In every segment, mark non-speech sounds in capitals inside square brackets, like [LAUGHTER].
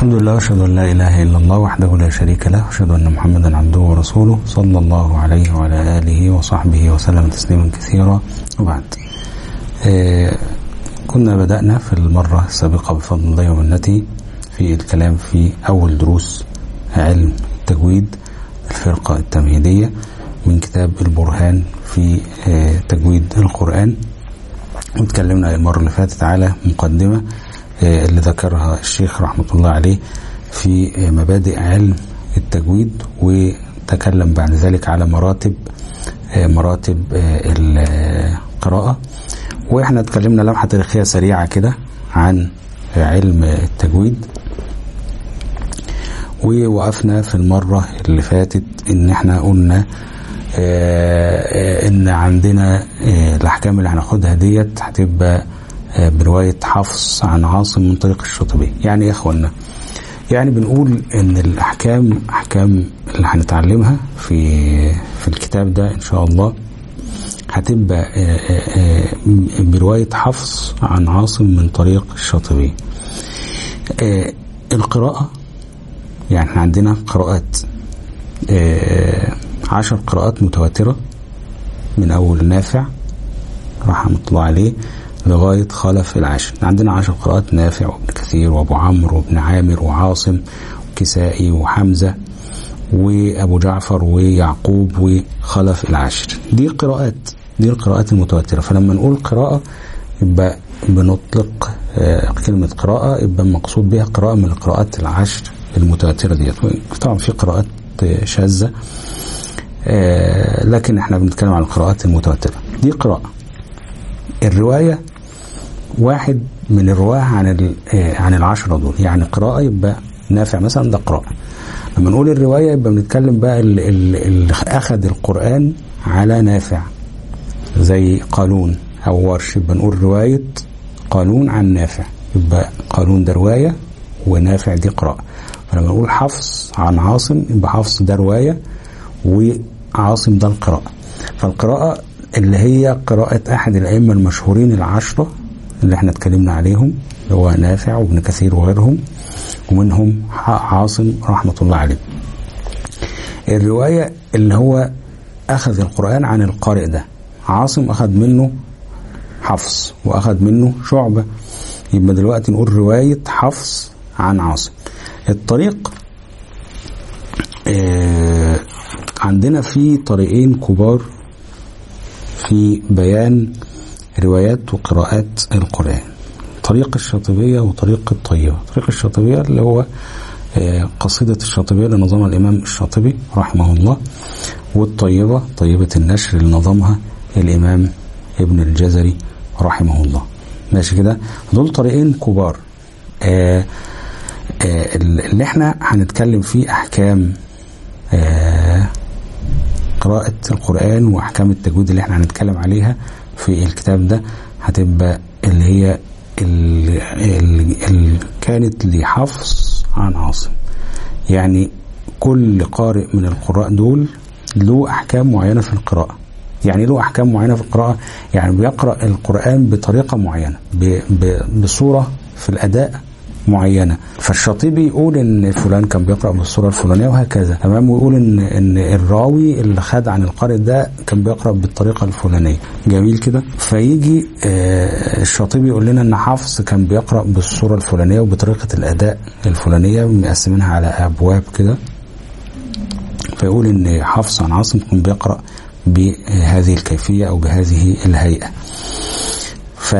الحمد لله واشهد أن لا إله إلا الله وحده لا شريك له واشهد أن محمدا عبده ورسوله صلى الله عليه وعلى آله وصحبه وسلم تسليما كثيرا. وبعد. آه كنا بدأنا في المرة السابقة بفضل الله ومنته في الكلام في أول دروس علم التجويد الفرقة التمهيدية من كتاب البرهان في آه تجويد القرآن. واتكلمنا المرة اللي فاتت على مقدمة اللي ذكرها الشيخ رحمة الله عليه في مبادئ علم التجويد وتكلم بعد ذلك على مراتب مراتب القراءة. وإحنا اتكلمنا لمحة تاريخية سريعة كده عن علم التجويد. ووقفنا في المرة اللي فاتت إن إحنا قلنا إن عندنا الأحكام اللي هناخدها ديت هتبقى برواية حفص عن عاصم من طريق الشاطبي. يعني يا إخوانا؟ يعني بنقول إن الأحكام أحكام اللي هنتعلمها في في الكتاب ده إن شاء الله هتبقى برواية حفص عن عاصم من طريق الشاطبي. القراءة يعني إحنا عندنا قراءات عشر قراءات متواترة من أول نافع رحمة الله عليه لغاية خلف العاشر عندنا عشر قراءات نافع وابن كثير وأبو عمرو وابن عامر وعاصم وكسائي وحمزة وأبو جعفر ويعقوب وخلف العاشر دي قراءات دي القراءات المتواترة. فلما نقول قراءة يبقى بنطلق كلمة قراءة يبقى المقصود بها قراءة من القراءات العشر المتواترة ديت. طبعا في قراءات شاذة لكن إحنا بنتكلم عن القراءات المتواترة. دي قراءة. الرواية واحد من الرواة عن عن العشرة دول. يعني قراءة يبقى نافع. مثلا ده قراءة. لما نقول الرواية يبقى بنتكلم بقى اللي أخذ القرآن على نافع. زي قالون أو ورش. يبقى نقول رواية قالون عن نافع. يبقى قالون ده رواية ونافع دي قراءة. فلما نقول حفص عن عاصم يبقى حفص ده رواية وعاصم ده القراءة. فالقراءة اللي هي قراءة أحد الأئمة المشهورين العشرة اللي إحنا اتكلمنا عليهم اللي هو نافع وابن كثير وغيرهم ومنهم عاصم رحمة الله عليه. الرواية اللي هو أخذ القرآن عن القارئ ده عاصم أخذ منه حفص وأخذ منه شعبة. يبقى دلوقتي نقول رواية حفص عن عاصم. الطريق آه عندنا في طريقين كبار في بيان روايات وقراءات القرآن. طريق الشاطبية وطريق الطيبة. طريق الشاطبية اللي هو قصيدة الشاطبية لنظام الإمام الشاطبي رحمه الله والطيبة طيبة النشر اللي نظمها الإمام ابن الجزري رحمه الله. ماشي كده؟ دول طريقين كبار. آآ آآ اللي إحنا هنتكلم فيه أحكام قراءة القرآن وأحكام التجويد اللي إحنا هنتكلم عليها في الكتاب ده هتبقى اللي هي اللي كانت لحفص عن عاصم. يعني كل قارئ من القراء دول له أحكام معينة في القراءة. يعني له أحكام معينة في القراءة. يعني بيقرأ القرآن بطريقة معينة بصورة في الأداء معينة. فالشاطبي يقول إن فلان كان بيقرأ بالصورة الفلانية وهكذا. تمام؟ ويقول إن إن الراوي اللي خد عن القارئ ده كان بيقرأ بالطريقة الفلانية. جميل كده؟ فيجي آه الشاطبي يقول لنا إن حفص كان بيقرأ بالصورة الفلانية وبطريقة الأداء الفلانية مقسمينها على أبواب كده. فيقول إن حفص عن عاصم كان بيقرأ بهذه الكيفية أو بهذه الهيئة. ف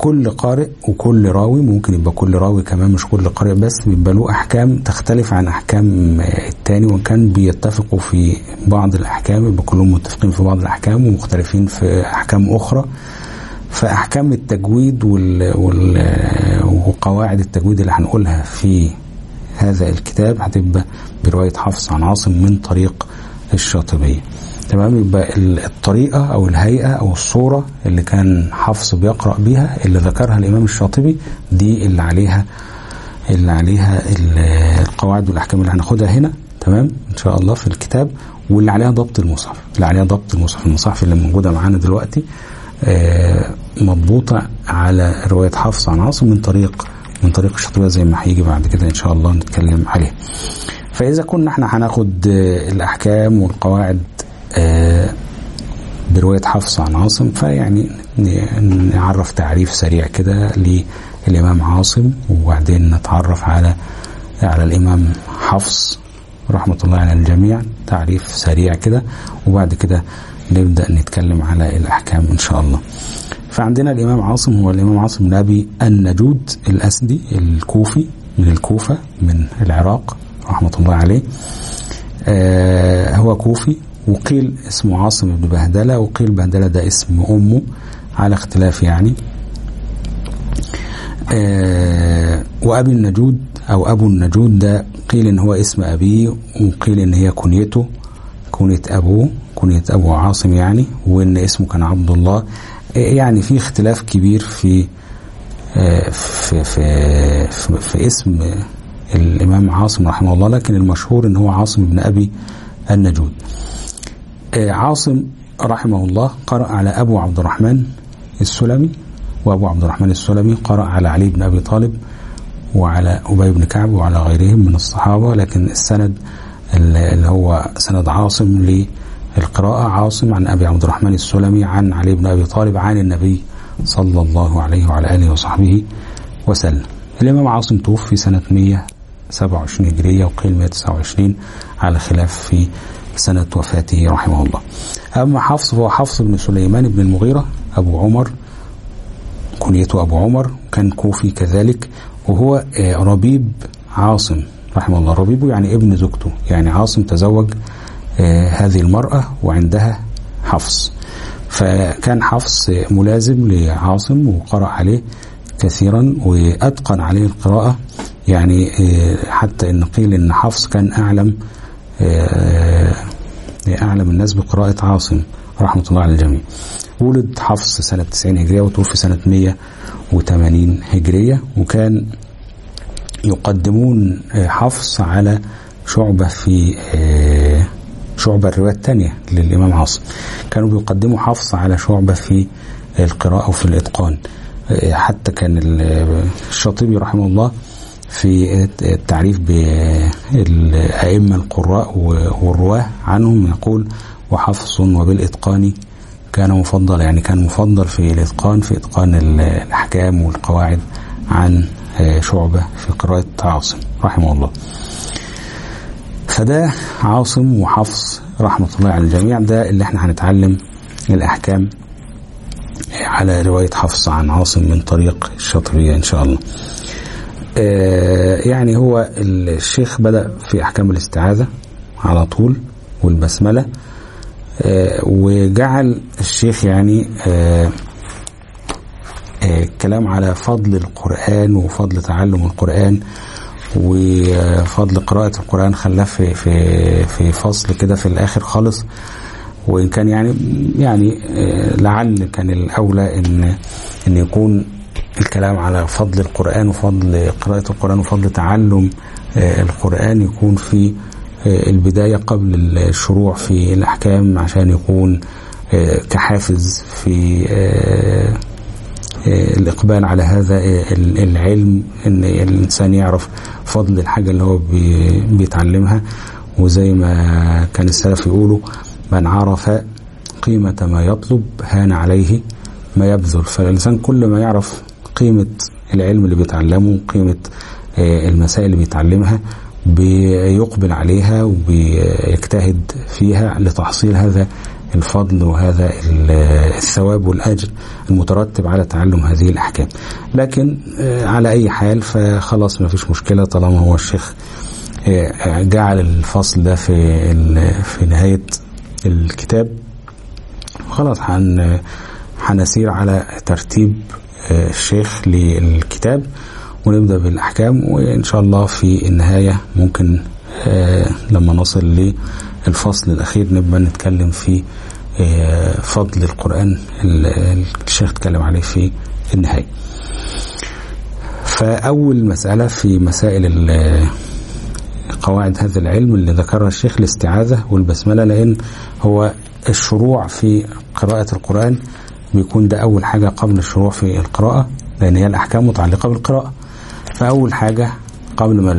كل قارئ وكل راوي ممكن يبقى كل راوي كمان مش كل قارئ بس بيبقى له أحكام تختلف عن أحكام التاني وإن كان بيتفقوا في بعض الأحكام يبقى كلهم متفقين في بعض الأحكام ومختلفين في أحكام أخرى. فأحكام التجويد وال... وال... وقواعد التجويد اللي هنقولها في هذا الكتاب هتبقى برواية حفص عن عاصم من طريق الشاطبية. تمام؟ يبقى الطريقة أو الهيئة أو الصورة اللي كان حفص بيقرأ بيها اللي ذكرها الإمام الشاطبي دي اللي عليها اللي عليها القواعد والأحكام اللي هناخدها هنا تمام؟ إن شاء الله في الكتاب واللي عليها ضبط المصحف اللي عليها ضبط المصحف المصحف اللي موجودة معانا دلوقتي مضبوطة على رواية حفص عن عاصم من طريق من طريق الشاطبية زي ما هيجي بعد كده إن شاء الله نتكلم عليه فإذا كنا إحنا هناخد الأحكام والقواعد برواية حفص عن عاصم فيعني نعرف تعريف سريع كده للإمام عاصم وبعدين نتعرف على على الإمام حفص. رحمة الله على الجميع تعريف سريع كده وبعد كده نبدأ نتكلم على الأحكام إن شاء الله. فعندنا الإمام عاصم هو الإمام عاصم بن أبي النجود الأسدي الكوفي من الكوفة من العراق رحمة الله عليه. آه هو كوفي وقيل اسمه عاصم بن بهدلة وقيل بهدلة ده اسم أمه على اختلاف يعني. آه وأبي النجود أو أبو النجود ده قيل إن هو اسم أبيه وقيل إن هي كنيته كنية أبوه كنية أبو عاصم يعني وإن اسمه كان عبد الله. يعني في اختلاف كبير في في في في, في اسم الإمام عاصم رحمه الله لكن المشهور إن هو عاصم بن أبي النجود. عاصم رحمه الله قرأ على أبو عبد الرحمن السلمي وأبو عبد الرحمن السلمي قرأ على علي بن أبي طالب وعلى أبي بن كعب وعلى غيرهم من الصحابة لكن السند اللي هو سند عاصم للقراءة عاصم عن أبي عبد الرحمن السلمي عن علي بن أبي طالب عن النبي صلى الله عليه وعلى آله وصحبه وسلم. الإمام عاصم توفي سنة 127 هجرية وقيل 129 على خلاف في سنة وفاته رحمه الله. أما حفص فهو حفص بن سليمان بن المغيرة أبو عمر كنيته أبو عمر كان كوفي كذلك وهو ربيب عاصم رحمه الله. ربيبه يعني ابن زوجته يعني عاصم تزوج هذه المرأة وعندها حفص. فكان حفص ملازم لعاصم وقرأ عليه كثيرا وأتقن عليه القراءة. يعني حتى إن قيل إن حفص كان أعلم أعلم الناس بقراءة عاصم رحمة الله على الجميع. ولد حفص سنة 90 هجرية وتوفي سنة 180 هجرية وكان يقدمون حفص على شعبة في شعبة الرواية الثانية للإمام عاصم كانوا بيقدموا حفص على شعبة في القراءة وفي الإتقان. حتى كان الشاطبي رحمه الله في التعريف بالأئمة القراء والرواة عنهم يقول وحفص وبالإتقان كان مفضل. يعني كان مفضل في الإتقان في إتقان الأحكام والقواعد عن شعبة في قراءة عاصم رحمه الله. فده عاصم وحفص رحمة الله على الجميع. ده اللي إحنا هنتعلم الأحكام على رواية حفص عن عاصم من طريق الشاطبية إن شاء الله. يعني هو الشيخ بدأ في أحكام الاستعاذة على طول والبسملة وجعل الشيخ يعني كلام على فضل القرآن وفضل تعلم القرآن وفضل قراءة القرآن خلاه في في في فصل كده في الآخر خالص. وإن كان يعني يعني لعل كان الأولى إن إن يكون الكلام على فضل القرآن وفضل قراءة القرآن وفضل تعلم القرآن يكون في البداية قبل الشروع في الأحكام عشان يكون كحافز في الإقبال على هذا العلم إن الإنسان يعرف فضل الحاجة اللي هو بيتعلمها. وزي ما كان السلف يقولوا من عرف قيمة ما يطلب هان عليه ما يبذل. فالإنسان كل ما يعرف قيمة العلم اللي بيتعلمه قيمة المسائل اللي بيتعلمها بيقبل عليها وبيجتهد فيها لتحصيل هذا الفضل وهذا الثواب والأجر المترتب على تعلم هذه الأحكام. لكن على أي حال فخلاص ما فيش مشكلة طالما هو الشيخ جعل الفصل ده في في نهاية الكتاب. خلاص هنسير على ترتيب الشيخ للكتاب ونبدأ بالأحكام وإن شاء الله في النهاية ممكن لما نصل للفصل الأخير نبقى نتكلم في فضل القرآن الشيخ اتكلم عليه في النهاية. فأول مسألة في مسائل قواعد هذا العلم اللي ذكرها الشيخ الاستعاذة والبسملة لأن هو الشروع في قراءة القرآن بيكون ده أول حاجة قبل الشروع في القراءة لأن هي الأحكام متعلقة بالقراءة. فأول حاجة قبل ما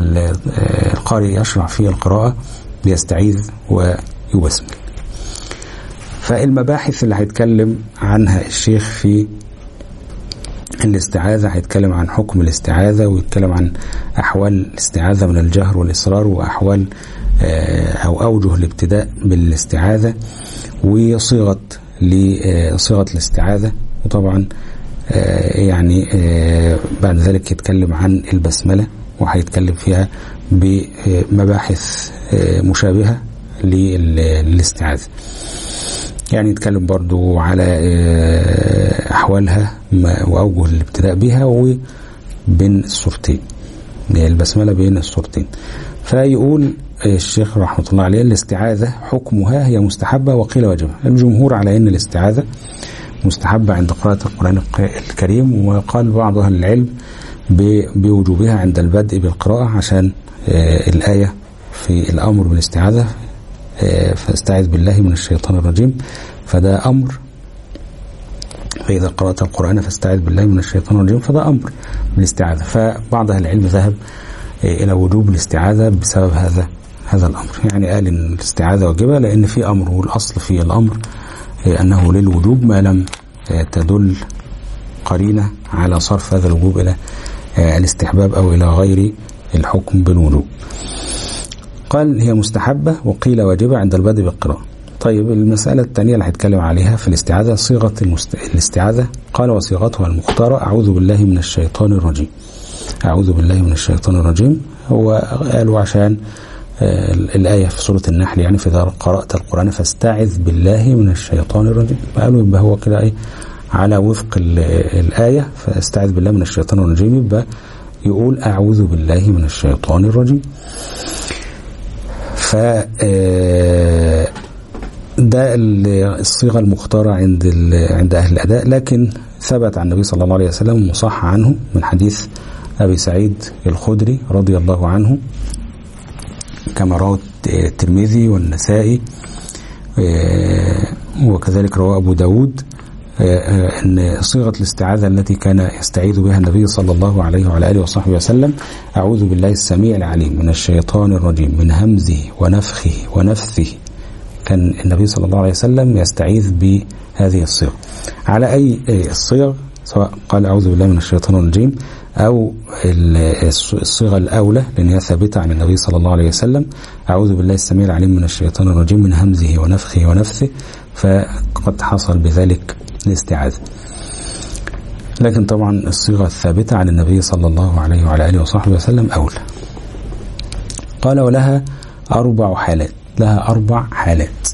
القارئ يشرع في القراءة بيستعيذ ويبسمل فالمباحث اللي هيتكلم عنها الشيخ في الاستعاذة هيتكلم عن حكم الاستعاذة ويتكلم عن أحوال الاستعاذة من الجهر والإصرار وأحوال أو أوجه الابتداء بالاستعاذة وصيغة لصيغة الاستعاذة. وطبعا يعني بعد ذلك يتكلم عن البسملة وهيتكلم فيها بمباحث مشابهة للاستعاذة. يعني يتكلم برضو على أحوالها وأوجه الابتداء بها وبين الصورتين. البسملة بين الصورتين. فيقول الشيخ رحمة الله عليه الاستعاذة حكمها هي مستحبة وقيل واجبة الجمهور على أن الاستعاذة مستحبة عند قراءة القرآن الكريم وقال بعض أهل العلم بوجوبها عند البدء بالقراءة عشان الآية في الأمر بالاستعاذة فاستعذ بالله من الشيطان الرجيم. فده أمر. فإذا قرأت القرآن فاستعذ بالله من الشيطان الرجيم فده أمر بالاستعاذة. فبعض أهل العلم ذهب إلى وجوب الاستعاذة بسبب هذا هذا الأمر. يعني قال إن الاستعاذة واجبة لأن في أمر والأصل في الأمر أنه للوجوب ما لم تدل قرينة على صرف هذا الوجوب إلى الاستحباب أو إلى غير الحكم بالوجوب. قال هي مستحبة وقيل واجبة عند البدء بالقراءة. طيب المسألة الثانية اللي هيتكلم عليها في الاستعاذة صيغة المست... الاستعاذة. قال وصيغتها المختارة أعوذ بالله من الشيطان الرجيم. أعوذ بالله من الشيطان الرجيم. هو قالوا عشان الآية في سورة النحل يعني فإذا قرأت القرآن فاستعذ بالله من الشيطان الرجيم. قالوا يبقى هو كده إيه؟ على وفق الآية فاستعذ بالله من الشيطان الرجيم يبقى يقول أعوذ بالله من الشيطان الرجيم. ف ده الصيغة المختارة عند عند أهل الأداء لكن ثبت عن النبي صلى الله عليه وسلم وصح عنه من حديث أبي سعيد الخدري رضي الله عنه. كما روى الترمذي والنسائي وكذلك رواه أبو داود أن صيغة الاستعاذة التي كان يستعيذ بها النبي صلى الله عليه وعلى آله وصحبه وسلم أعوذ بالله السميع العليم من الشيطان الرجيم من همزه ونفخه ونفثه كان النبي صلى الله عليه وسلم يستعيذ بهذه الصيغ على أي الصيغ؟ سواء قال أعوذ بالله من الشيطان الرجيم أو الصيغة الأولى لأن هي ثابتة عن النبي صلى الله عليه وسلم. أعوذ بالله السميع العليم من الشيطان الرجيم من همزه ونفخه ونفثه فقد حصل بذلك الاستعاذة. لكن طبعا الصيغة الثابتة عن النبي صلى الله عليه وعلى آله وصحبه وسلم أولى. قال ولها أربع حالات لها أربع حالات.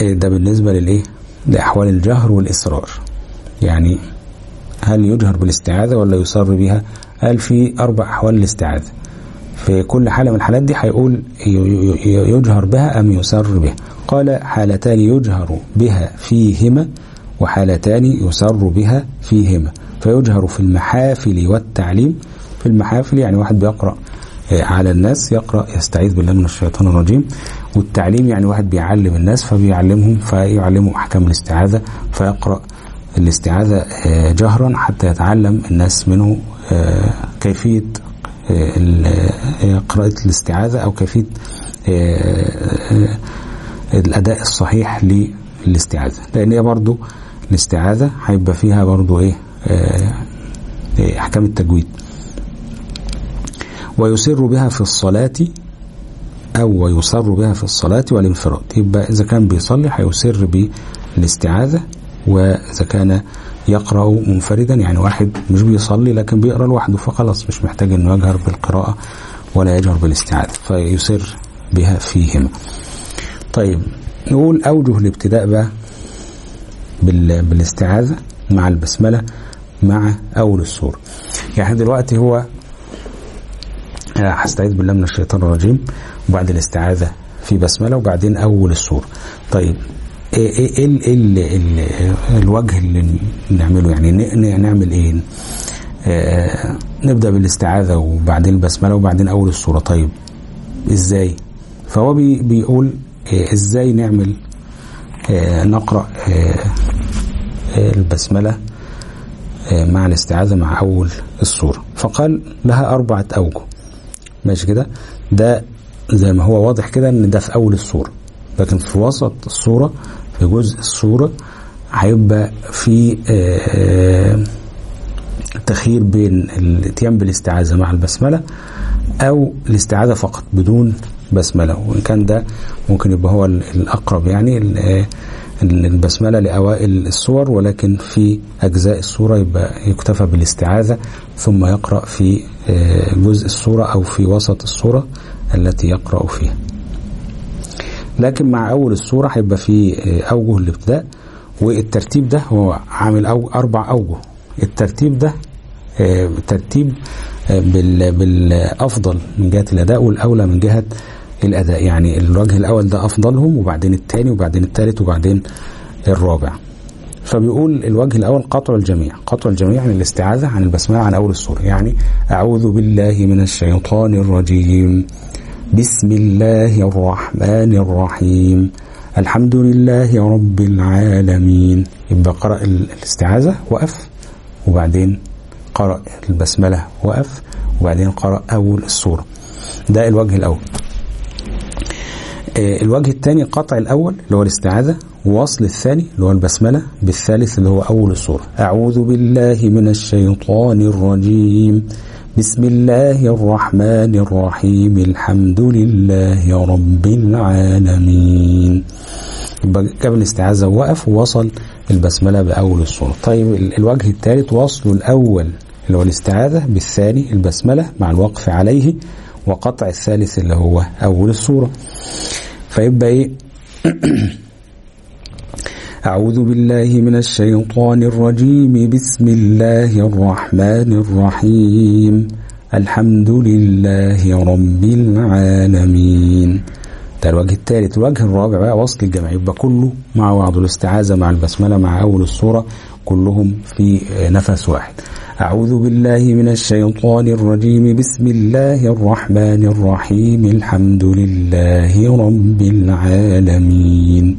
ده بالنسبة للإيه؟ لأحوال الجهر والإصرار. يعني هل يجهر بالاستعاذة ولا يصر بها؟ قال في أربع أحوال الاستعاذة. في كل حالة من الحالات دي هيقول يجهر بها أم يسر بها. قال حالتان يجهر بها فيهما وحالتان يسر بها فيهما. فيجهر في المحافل والتعليم. في المحافل يعني واحد بيقرأ على الناس يقرأ يستعيذ بالله من الشيطان الرجيم. والتعليم يعني واحد بيعلم الناس فبيعلمهم فيعلمهم أحكام الاستعاذة فيقرأ الاستعاذة جهرا حتى يتعلم الناس منه كيفية قراءة الاستعاذة أو كيفية الأداء الصحيح للاستعاذة. لأن هي برضو الاستعاذة هيبقى فيها برضو إيه أحكام التجويد. ويسر بها في الصلاة أو ويسر بها في الصلاة والانفراد. يبقى إذا كان بيصلي هيسر بالإستعاذة. وإذا كان يقرأ منفردا يعني واحد مش بيصلي لكن بيقرأ لوحده فخلاص مش محتاج إنه يجهر بالقراءة ولا يجهر بالاستعاذة فيسر بها فيهما طيب نقول أوجه الابتداء بقى بالاستعاذة مع البسملة مع أول السورة يعني دلوقتي هو هستعيذ بالله من الشيطان الرجيم وبعد الاستعاذة في بسملة وبعدين أول السورة طيب إيه ال ال ال الوجه اللي نعمله يعني نعمل إيه؟ آه نبدأ بالاستعاذة وبعدين البسملة وبعدين أول السوره طيب إزاي؟ فهو بي بيقول آه إزاي نعمل آه نقرأ آه البسملة مع الاستعاذة مع أول السورة فقال لها أربعة أوجه. ماشي كده؟ ده زي ما هو واضح كده إن ده في أول السورة لكن في وسط السورة في جزء السورة هيبقى في تخيير بين الأتيان بالاستعاذة مع البسملة أو الاستعاذة فقط بدون بسملة وإن كان ده ممكن يبقى هو الأقرب يعني البسملة لأوائل السور ولكن في أجزاء السورة يبقى يكتفى بالاستعاذة ثم يقرأ في جزء السورة أو في وسط السورة التي يقرأ فيها. لكن مع أول السورة هيبقى في أوجه الابتداء والترتيب ده هو عامل أو أربع أوجه. الترتيب ده ترتيب بالأفضل من جهة الأداء والأولى من جهة الأداء. يعني الوجه الأول ده أفضلهم وبعدين الثاني وبعدين الثالث وبعدين الرابع. فبيقول الوجه الأول قطع الجميع. قطع الجميع عن الاستعاذة عن البسملة عن أول السوره يعني أعوذ بالله من الشيطان الرجيم. بسم الله الرحمن الرحيم الحمد لله رب العالمين يبقى قرأ الاستعاذة وقف وبعدين قرأ البسملة وقف وبعدين قرأ أول السورة ده الوجه الأول الوجه الثاني قطع الأول اللي هو الاستعاذة. ووصل الثاني اللي هو البسملة. بالثالث اللي هو أول السورة أعوذ بالله من الشيطان الرجيم. بسم الله الرحمن الرحيم. الحمد لله رب العالمين. جاب الاستعاذة ووقف ووصل البسملة بأول السورة طيب الوجه الثالث وصل الأول اللي هو الاستعاذة بالثاني البسملة مع الوقف عليه وقطع الثالث اللي هو أول السورة فيبقى إيه؟ [CLEARS THROAT] أعوذ بالله من الشيطان الرجيم. بسم الله الرحمن الرحيم. الحمد لله رب العالمين. ده الوجه الثالث الوجه الرابع بقى وصل الجمع يبقى كله مع بعض الاستعاذة مع البسملة مع أول السورة كلهم في نفس واحد أعوذ بالله من الشيطان الرجيم بسم الله الرحمن الرحيم الحمد لله رب العالمين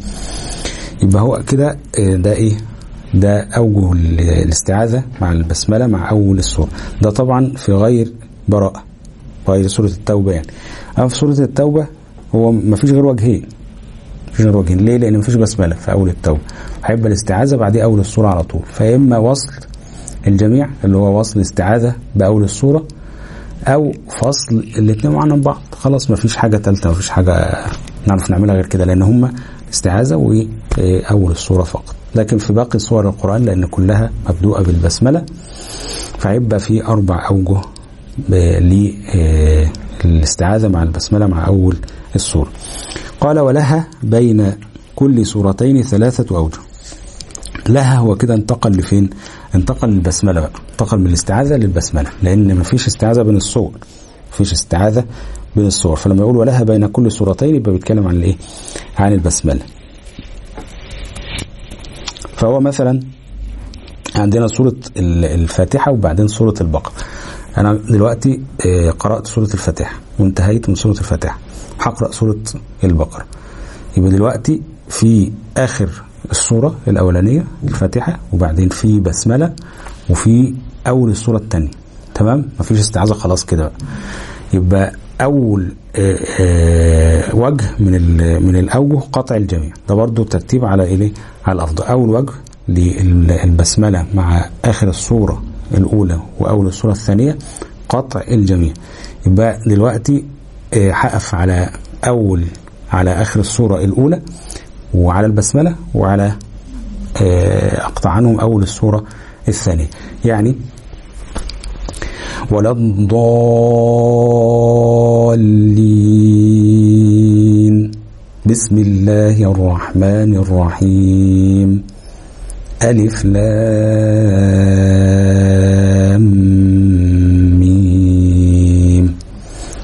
يبقى هو كده ده إيه؟ ده أوجه الاستعاذة مع البسملة مع أول السورة ده طبعا في غير براءة غير سورة التوبة يعني. أما في سورة التوبة هو ما فيش غير وجهين. مفيش غير وجهين. ليه؟ لأن مفيش بسملة في أول التوبة. هيبقى الاستعاذة بعديه أول السورة على طول. فاما وصل الجميع اللي هو وصل استعاذة بأول السورة أو فصل الاثنين معانا بعض. خلاص مفيش حاجة ثالثة مفيش حاجة نعرف نعملها غير كده لأن هما استعاذة وأول السورة فقط. لكن في باقي سور القرآن لأن كلها مبدوءة بالبسملة فيبقى في أربع أوجه للاستعاذة مع البسملة مع أول السورة قال ولها بين كل سورتين ثلاثة أوجه. لها هو كده انتقل لفين؟ انتقل للبسملة بقى. انتقل من الاستعاذة للبسملة لأن مفيش استعاذة بين الصور مفيش استعاذة بين الصور فلما يقول ولها بين كل سورتين يبقى بيتكلم عن الإيه؟ عن البسملة. فهو مثلا عندنا سورة الفاتحة وبعدين سورة البقرة. أنا دلوقتي قرأت سورة الفاتحة وانتهيت من سورة الفاتحة. هقرأ سورة البقرة. يبقى دلوقتي في آخر السورة الأولانية الفاتحة وبعدين في بسملة وفي أول السورة الثانية تمام؟ مفيش استعاذة خلاص كده يبقى أول آآ آآ وجه من من الأوجه قطع الجميع. ده برضو ترتيب على إيه؟ على الافضل أول وجه للبسملة مع آخر السوره الأولى وأول السوره الثانية قطع الجميع. يبقى دلوقتي هقف على أول على آخر السوره الأولى وعلى البسملة وعلى أقطع عنهم أول السوره الثانية. يعني ولا الضالين. بسم الله الرحمن الرحيم. ألف لام ميم.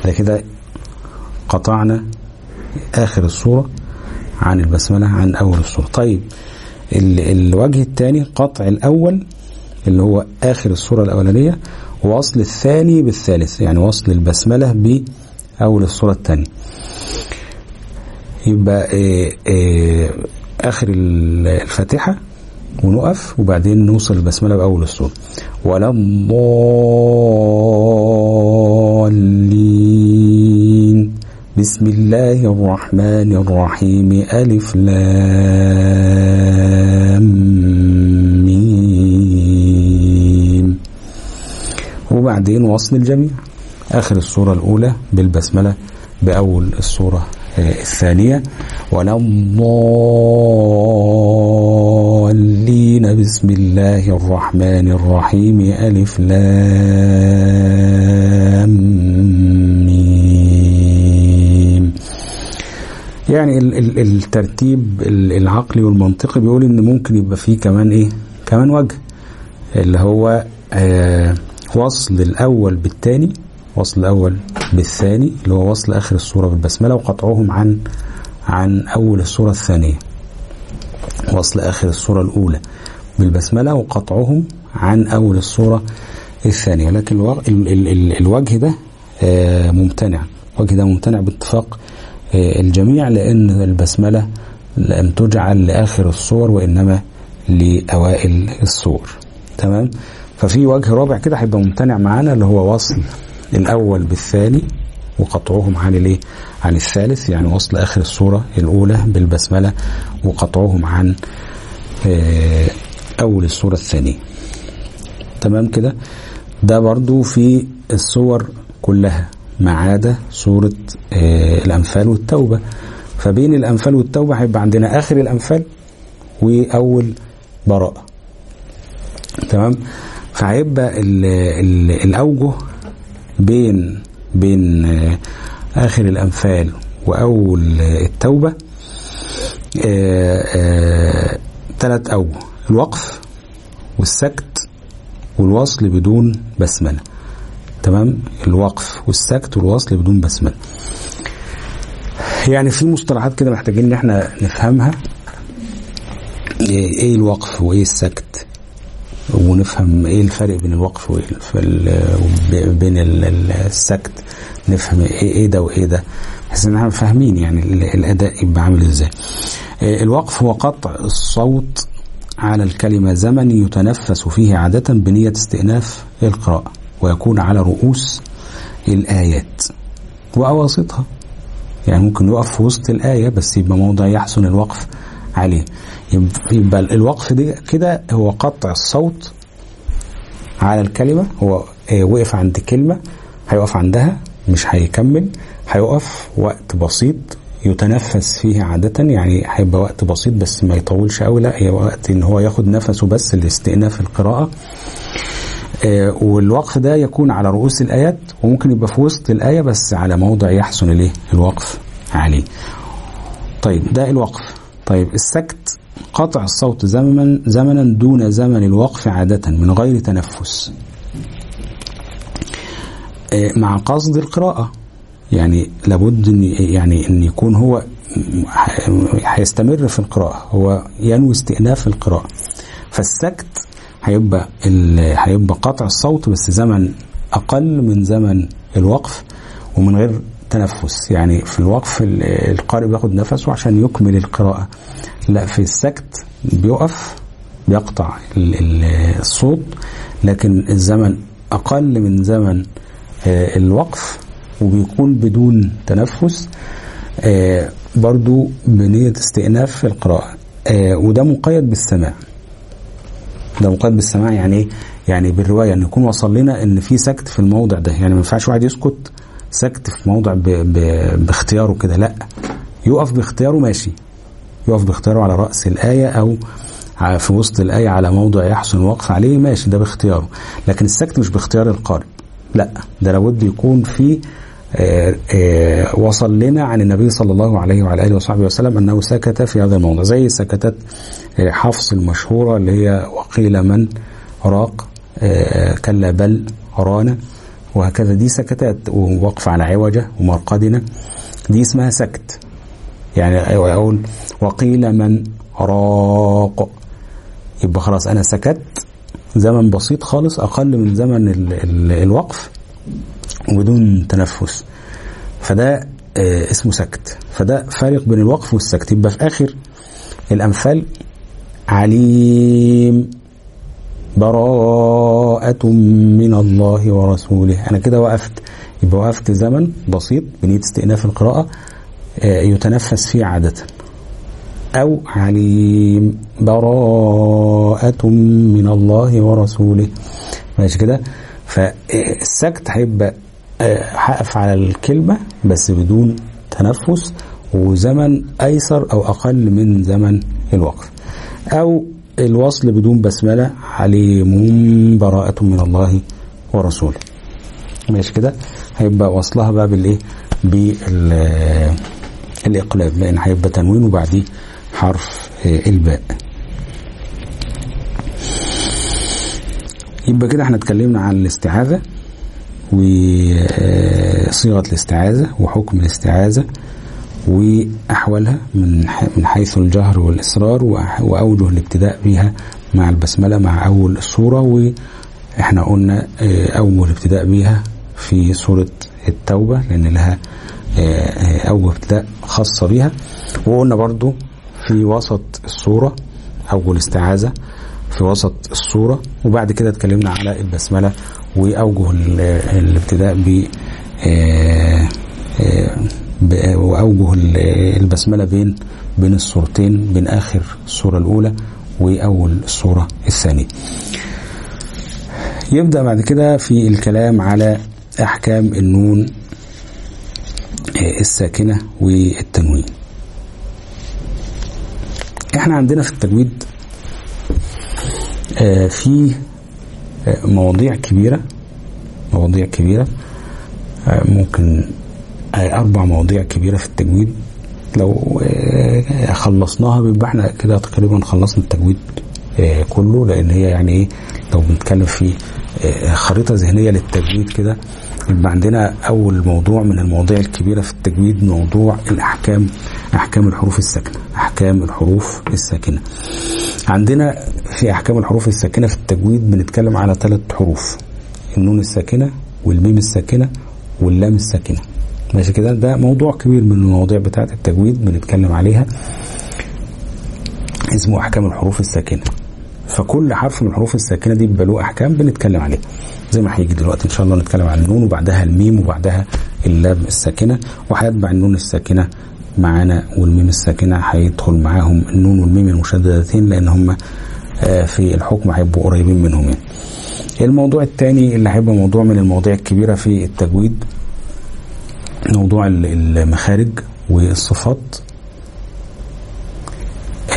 ده كده قطعنا آخر السورة عن البسملة عن أول السورة طيب الوجه الثاني قطع الأول اللي هو آخر السورة الأولانية ووصل الثاني بالثالث يعني وصل البسملة بأول السورة الثانية. يبقى إيه إيه آخر الفاتحة ونقف وبعدين نوصل البسملة بأول السورة ولا الضالين بسم الله الرحمن الرحيم. ألف لام ميم. وبعدين وصل الجميع. آخر السورة الأولى بالبسملة بأول السورة الثانية ولا الضالين بسم الله الرحمن الرحيم. ألف لام ميم. يعني ال ال الترتيب العقلي والمنطقي بيقول إن ممكن يبقى فيه كمان إيه؟ كمان وجه. اللي هو آه وصل الأول بالثاني وصل الأول بالثاني اللي هو وصل آخر السورة بالبسملة وقطعهم عن عن أول السورة الثانية. وصل آخر السورة الأولى بالبسملة وقطعهم عن أول السورة الثانية. لكن ألو... ال... ال... ال... الوجه ده آه ممتنع. الوجه ده ممتنع باتفاق آه الجميع لأن البسملة لم تجعل لآخر السور وإنما لأوائل السور. تمام؟ ففي وجه رابع كده هيبقى ممتنع معانا اللي هو وصل الأول بالثاني وقطعهم عن الإيه؟ عن الثالث يعني وصل آخر السوره الأولى بالبسملة وقطعهم عن أول السوره الثانية. تمام كده؟ ده برضو في السور كلها ما عدا سوره الأنفال والتوبة. فبين الأنفال والتوبة هيبقى عندنا آخر الأنفال وأول براءة. تمام؟ فهيبقى الأوجه بين بين آخر الأنفال وأول التوبة ثلاث اوجه الوقف والسكت والوصل بدون بسملة. تمام؟ الوقف والسكت والوصل بدون بسملة. يعني في مصطلحات كده محتاجين إن إحنا نفهمها. إيه الوقف وإيه السكت؟ ونفهم إيه الفرق بين الوقف وبين السكت. نفهم إيه إيه ده وإيه ده. بحيث إن إحنا فاهمين يعني الأداء يبقى عامل إزاي. الوقف هو قطع الصوت على الكلمة زمن يتنفس فيه عادة بنية استئناف القراءة ويكون على رؤوس الآيات وأواسطها. يعني ممكن يقف في وسط الآية بس يبقى موضع يحسن الوقف عليه. يبقى الوقف دي كده هو قطع الصوت على الكلمة هو وقف عند كلمة هيقف عندها مش هيكمل هيقف وقت بسيط يتنفس فيه عادة يعني هيبقى وقت بسيط بس ما يطولش قوي لا هي وقت إن هو ياخد نفسه بس لاستئناف القراءة. والوقف ده يكون على رؤوس الآيات وممكن يبقى في وسط الآية بس على موضع يحسن الايه الوقف عليه. طيب ده الوقف. طيب السكت قطع الصوت زمنا زمنا دون زمن الوقف عادة من غير تنفس. مع قصد القراءة. يعني لابد ان يعني إن يكون هو هيستمر في القراءة. هو ينوي استئناف القراءة. فالسكت هيبقى هيبقى قطع الصوت بس زمن أقل من زمن الوقف ومن غير تنفس يعني في الوقف القارئ بياخد نفسه عشان يكمل القراءة. لا في السكت بيقف بيقطع الصوت لكن الزمن أقل من زمن الوقف وبيكون بدون تنفس برضو بنية استئناف القراءة. وده مقيد بالسماع. ده مقيد بالسماع يعني إيه؟ يعني بالرواية إن يكون وصل لنا إن في سكت في الموضع ده. يعني ما ينفعش واحد يسكت سكت في موضع ب ب باختياره كده لا. يقف باختياره ماشي. يقف باختياره على رأس الآية أو في وسط الآية على موضع يحسن الوقف عليه ماشي ده باختياره. لكن السكت مش باختيار القارئ لا. ده لابد يكون في آآ آآ وصل لنا عن النبي صلى الله عليه وعلى آله وصحبه وسلم أنه سكت في هذا الموضع زي سكتات حفص المشهورة اللي هي وقيل من راق كلا بل رانا. وهكذا دي سكتات ووقف على عوجة ومرقدنا دي اسمها سكت. يعني أقول وقيل من راق. يبقى خلاص أنا سكت. زمن بسيط خالص أقل من زمن ال ال الوقف وبدون تنفس. فده آه اسمه سكت. فده فارق بين الوقف والسكت. يبقى في آخر الامثال عليم. براءة من الله ورسوله. أنا كده وقفت. يبقى وقفت زمن بسيط. بنية استئناف القراءة. آه، يتنفس فيه عادة. أو عليم. براءة من الله ورسوله. ماشي كده؟ فالسكت هيبقى آه، هقف على الكلمة بس بدون تنفس وزمن أيسر أو أقل من زمن الوقف. أو الوصل بدون بسملة عليم براءة من الله ورسوله. ماشي كده؟ هيبقى وصلها بقى بالإيه؟ بالإقلاب لأن هيبقى تنوين وبعديه حرف آه، الباء. يبقى كده إحنا اتكلمنا عن الاستعاذة وصيغة الاستعاذة وحكم الاستعاذة. وأحوالها من من حيث الجهر والإصرار وأوجه الابتداء بها مع البسملة مع أول السورة وإحنا قلنا آه، أوجه الابتداء بها في سورة التوبة لأن لها آه، آه، أوجه ابتداء خاصة بها وقلنا برضو في وسط السورة أوجه الاستعاذة في وسط الصورة وبعد كده اتكلمنا على البسملة وأوجه ال- الابتداء ب- وأوجه ال- البسملة بين بين الصورتين بين آخر الصورة الأولى وأول الصورة الثانية. يبدأ بعد كده في الكلام على أحكام النون آه، الساكنة والتنوين. إحنا عندنا في التجويد آه، في آه، مواضيع كبيرة مواضيع كبيرة ممكن أربع مواضيع كبيرة في التجويد. لو آه، خلصناها بيبقى إحنا كده تقريبا خلصنا التجويد آه، كله لأن هي يعني إيه لو بنتكلم في آه، خريطة ذهنية للتجويد كده يبقى عندنا أول موضوع من المواضيع الكبيرة في التجويد موضوع الأحكام أحكام الحروف الساكنة أحكام الحروف الساكنة. عندنا في أحكام الحروف الساكنة في التجويد بنتكلم على ثلاث حروف النون الساكنة والميم الساكنة واللام الساكنة. ماشي كده؟ ده موضوع كبير من المواضيع بتاعه التجويد بنتكلم عليها. اسمه أحكام الحروف الساكنة. فكل حرف من الحروف الساكنة دي بيبقى له أحكام بنتكلم عليها. زي ما هيجي دلوقتي إن شاء الله نتكلم عن النون وبعدها الميم وبعدها اللام الساكنة. وهيتبع النون الساكنة معانا والميم الساكنة هيدخل معاهم النون والميم المشددتين لأن هم آه، في الحكم هيبقوا قريبين منهم يعني. الموضوع الثاني اللي هيبقى موضوع من المواضيع الكبيرة في التجويد موضوع ال- المخارج والصفات.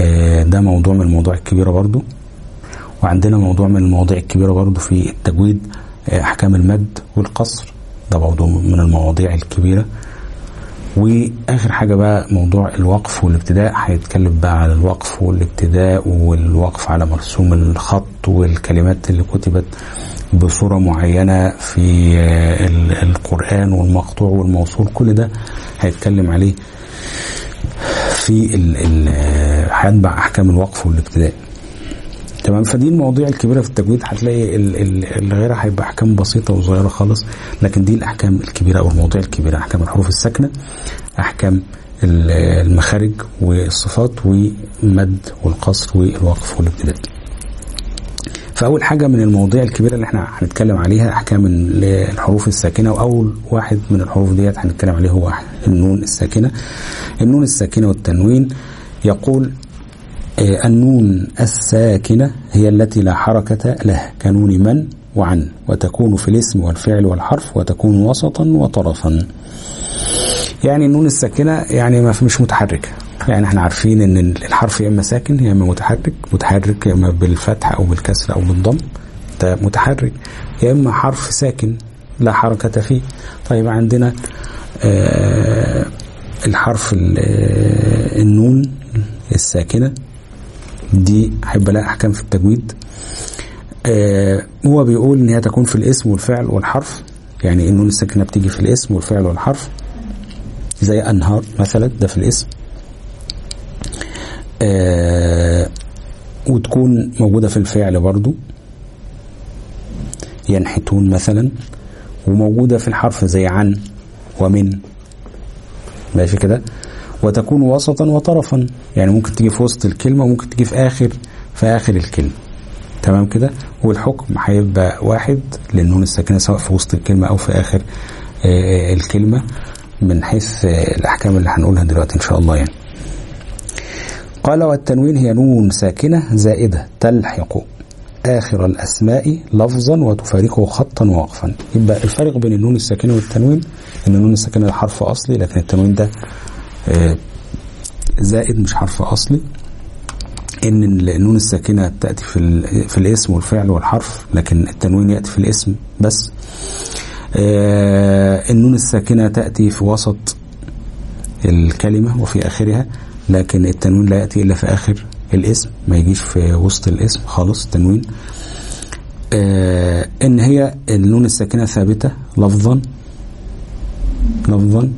آه، ده موضوع من المواضيع الكبيرة برضو. وعندنا موضوع من المواضيع الكبيرة برضو في التجويد آه، أحكام المد والقصر. ده برضو من المواضيع الكبيرة. وآخر حاجة بقى موضوع الوقف والابتداء هيتكلم بقى على الوقف والابتداء والوقف على مرسوم الخط والكلمات اللي كتبت بصورة معينة في ال- القرآن والمقطوع والموصول كل ده هيتكلم عليه في هيتبع أحكام الوقف والابتداء. تمام؟ فدي المواضيع الكبيرة في التجويد. هتلاقي ال- ال- اللي غيرها هيبقى أحكام بسيطة وصغيرة خالص لكن دي الأحكام الكبيرة أو المواضيع الكبيرة. أحكام الحروف الساكنة أحكام ال- المخارج والصفات والمد والقصر والوقف والابتداء. فأول حاجة من المواضيع الكبيرة اللي إحنا هنتكلم عليها أحكام ال- الحروف الساكنة وأول واحد من الحروف ديت هنتكلم عليه هو النون الساكنة. النون الساكنة والتنوين يقول النون الساكنة هي التي لا حركة لها كنون من؟ وعن. وتكون في الاسم والفعل والحرف وتكون وسطا وطرفا. يعني النون الساكنة يعني ما مش متحركة. يعني إحنا عارفين إن الحرف يا إما ساكن يا إما متحرك. متحرك يا إما بالفتح أو بالكسر أو بالضم ده متحرك. يا إما حرف ساكن لا حركة فيه. طيب عندنا آه الحرف ال- آه، النون الساكنة. دي هيبقى لها أحكام في التجويد. آه هو بيقول إن هي تكون في الاسم والفعل والحرف يعني النون الساكنة بتيجي في الاسم والفعل والحرف زي أنهار مثلا ده في الاسم. آه وتكون موجودة في الفعل برضو ينحتون مثلا وموجودة في الحرف زي عن ومن. ماشي كده؟ وتكون وسطا وطرفا. يعني ممكن تيجي في وسط الكلمة وممكن تيجي في آخر في آخر الكلمة. تمام كده؟ والحكم هيبقى واحد للنون الساكنة سواء في وسط الكلمة أو في آخر آه، الكلمة من حيث آه، الأحكام اللي هنقولها دلوقتي إن شاء الله يعني. قال والتنوين هي نون ساكنة زائدة تلحق آخر الأسماء لفظا وتفارقه خطا ووقفا. يبقى الفرق بين النون الساكنة والتنوين إن النون الساكنة حرف أصلي لكن التنوين ده آه، زائد مش حرف أصلي إن النون الساكنة تأتي في, في الاسم والفعل والحرف لكن التنوين يأتي في الاسم بس. آه، النون الساكنة تأتي في وسط الكلمة وفي آخرها لكن التنوين لا يأتي إلا في آخر الاسم ما يجيش في وسط الاسم خالص التنوين آه إن هي النون الساكنة ثابتة لفظا لفظا.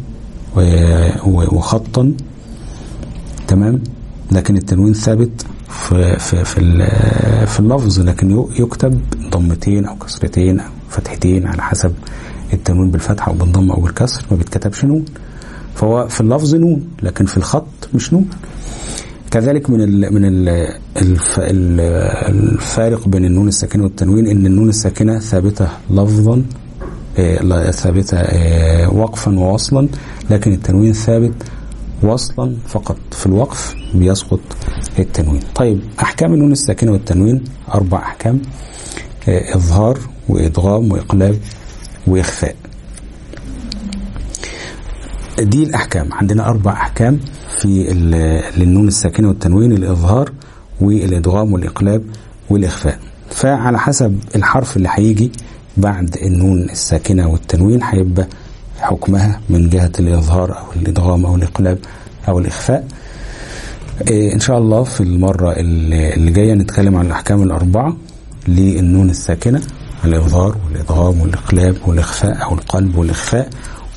وخطا. تمام؟ لكن التنوين ثابت في في في, في اللفظ لكن يكتب ضمتين أو كسرتين أو فتحتين على حسب التنوين بالفتحة أو بالضمة أو بالكسر. ما بيتكتبش نون. فهو في اللفظ نون لكن في الخط مش نون. كذلك من ال من ال الف ال الفارق بين النون الساكنة والتنوين إن النون الساكنة ثابتة لفظا لا- ثابته آه، وقفا ووصلا لكن التنوين ثابت وصلا فقط في الوقف بيسقط التنوين. طيب أحكام النون الساكنة والتنوين أربع أحكام آه، إظهار وإدغام واقلاب وإخفاء. دي الأحكام. عندنا أربع أحكام في للنون الساكنة والتنوين الإظهار والإدغام والاقلاب والإخفاء. فعلى حسب الحرف اللي هيجي بعد النون الساكنة والتنوين هيبقى حكمها من جهة الإظهار أو الإدغام أو الإقلاب أو الإخفاء. إيه، إن شاء الله في المرة اللي جاية نتكلم عن الأحكام الأربعة للنون الساكنة الإظهار والإدغام والإقلاب والإخفاء أو القلب والإخفاء.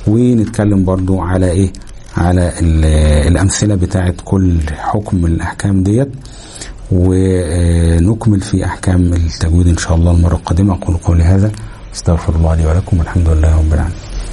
ونتكلم برضو على إيه؟ على ال- الأمثلة بتاعه كل حكم من الأحكام ديت. ونكمل في أحكام التجويد إن شاء الله المرة القادمة. أقول قولي هذا. استغفر الله لي ولكم والحمد لله رب العالمين.